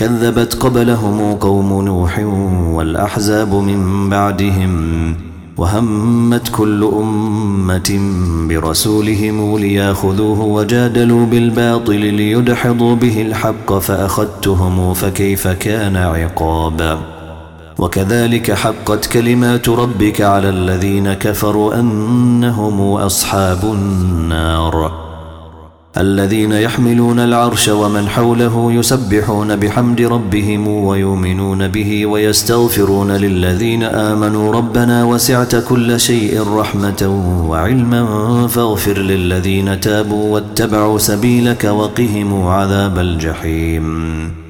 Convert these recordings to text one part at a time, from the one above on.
كذبت قبلهم قوم نوح والأحزاب من بعدهم وهمت كل أمة برسولهم ليأخذوه وجادلوا بالباطل ليدحضوا به الحق فأخذتهم فكيف كان عقابا وكذلك حقت كلمات ربك على الذين كفروا أنهم أصحاب النار. الذين يحملون العرش ومن حوله يسبحون بحمد ربهم ويؤمنون به ويستغفرون للذين آمنوا ربنا وسعت كل شيء رحمة وعلما فاغفر للذين تابوا واتبعوا سبيلك وقهم عذاب الجحيم.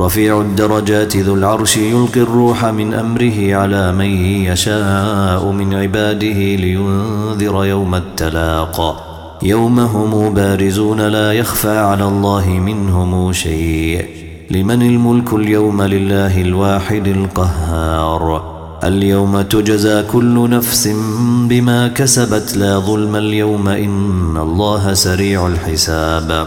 رفيع الدرجات ذو العرش يلقي الروح من أمره على من يشاء من عباده لينذر يوم التلاق. يوم هم بارزون لا يخفى على الله منهم شيء. لمن الملك اليوم لله الواحد القهار. اليوم تجزى كل نفس بما كسبت لا ظلم اليوم إن الله سريع الحساب.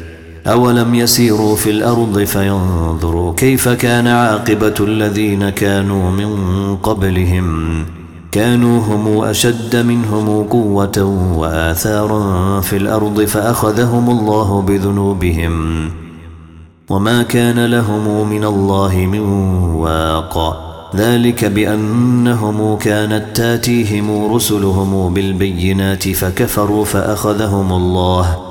أولم يسيروا في الأرض فينظروا كيف كان عاقبة الذين كانوا من قبلهم. كانوا هم أشد منهم قوة وآثارا في الأرض فأخذهم الله بذنوبهم. وما كان لهم من الله من واق. ذلك بأنهم كانت تاتيهم رسلهم بالبينات فكفروا فأخذهم الله.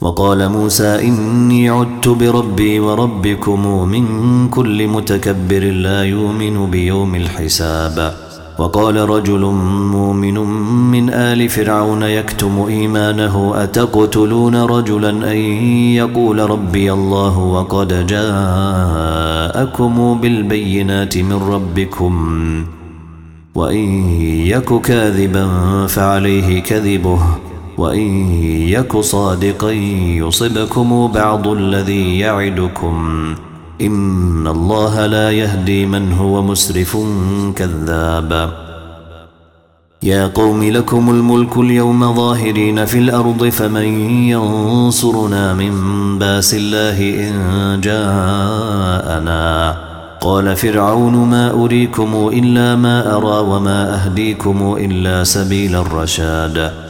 وقال موسى إني عدت بربي وربكم من كل متكبر لا يؤمن بيوم الحساب. وقال رجل مؤمن من آل فرعون يكتم إيمانه أتقتلون رجلا أن يقول ربي الله وقد جاءكم بالبينات من ربكم؟ وإن يك كاذبا فعليه كذبه. وإن يك صادقا يصبكم بعض الذي يعدكم. إن الله لا يهدي من هو مسرف كذاب. يا قوم لكم الملك اليوم ظاهرين في الأرض فمن ينصرنا من بأس الله إن جاءنا. قال فرعون ما أريكم إلا ما أرى وما أهديكم إلا سبيل الرشاد.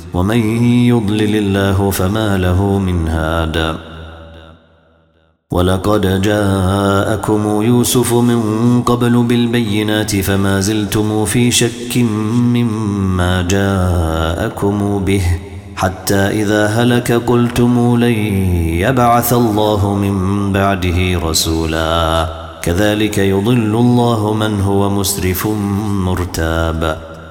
ومن يضلل الله فما له من هاد. ولقد جاءكم يوسف من قبل بالبينات فما زلتم في شك مما جاءكم به. حتى إذا هلك قلتم لن يبعث الله من بعده رسولا. كذلك يضل الله من هو مسرف مرتاب.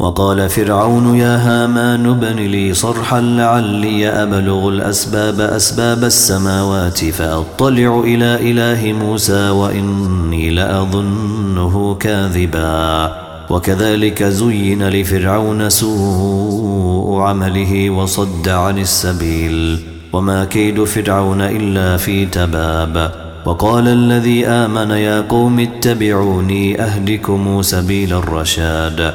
وقال فرعون يا هامان ابن لي صرحا لعلي أبلغ الأسباب أسباب السماوات فأطلع إلى إله موسى وإني لأظنه كاذبا. وكذلك زين لفرعون سوء عمله وصد عن السبيل. وما كيد فرعون إلا في تباب. وقال الذي آمن يا قوم اتبعوني أهدكم سبيل الرشاد.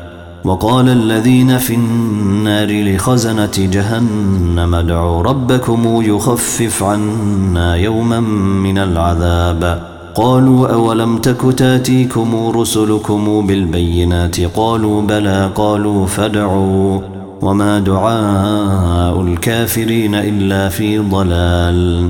وقال الذين في النار لخزنة جهنم ادعوا ربكم يخفف عنا يوما من العذاب. قالوا أولم تك تأتيكم رسلكم بالبينات؟ قالوا بلى. قالوا فادعوا. وما دعاء الكافرين إلا في ضلال.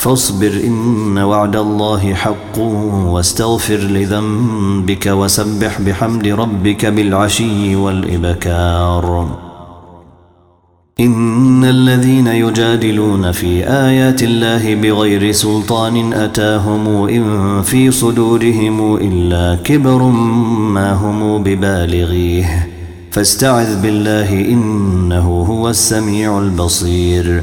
فاصبر إن وعد الله حق واستغفر لذنبك وسبح بحمد ربك بالعشي والإبكار. إن الذين يجادلون في آيات الله بغير سلطان أتاهم إن في صدورهم إلا كبر ما هم ببالغيه. فاستعذ بالله إنه هو السميع البصير.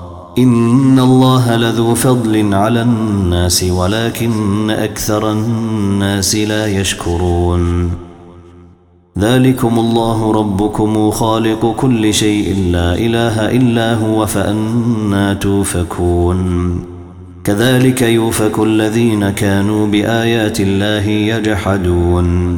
إن الله لذو فضل على الناس ولكن أكثر الناس لا يشكرون. ذلكم الله ربكم خالق كل شيء لا إله إلا هو فأنا توفكون. كذلك يوفك الذين كانوا بآيات الله يجحدون.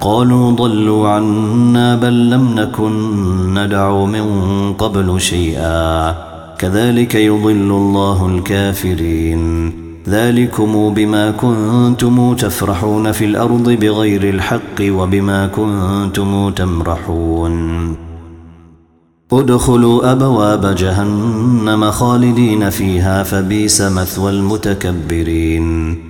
قالوا ضلوا عنا بل لم نكن ندعو من قبل شيئا. كذلك يضل الله الكافرين. ذلكم بما كنتم تفرحون في الأرض بغير الحق وبما كنتم تمرحون. ادخلوا أبواب جهنم خالدين فيها فبيس مثوى المتكبرين.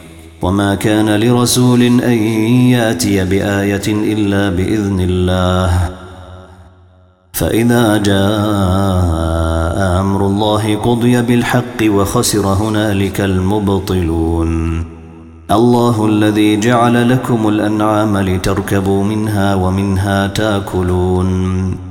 وما كان لرسول أن يأتي بآية إلا بإذن الله. فإذا جاء أمر الله قضي بالحق وخسر هنالك المبطلون. الله الذي جعل لكم الأنعام لتركبوا منها ومنها تاكلون.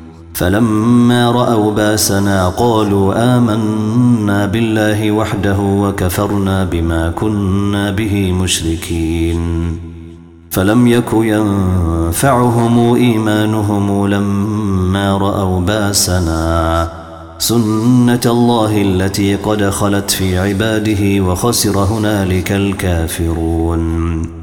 فلما رأوا باسنا قالوا آمنا بالله وحده وكفرنا بما كنا به مشركين. فلم يك ينفعهم إيمانهم لما رأوا باسنا. سنة الله التي قد خلت في عباده وخسر هنالك الكافرون.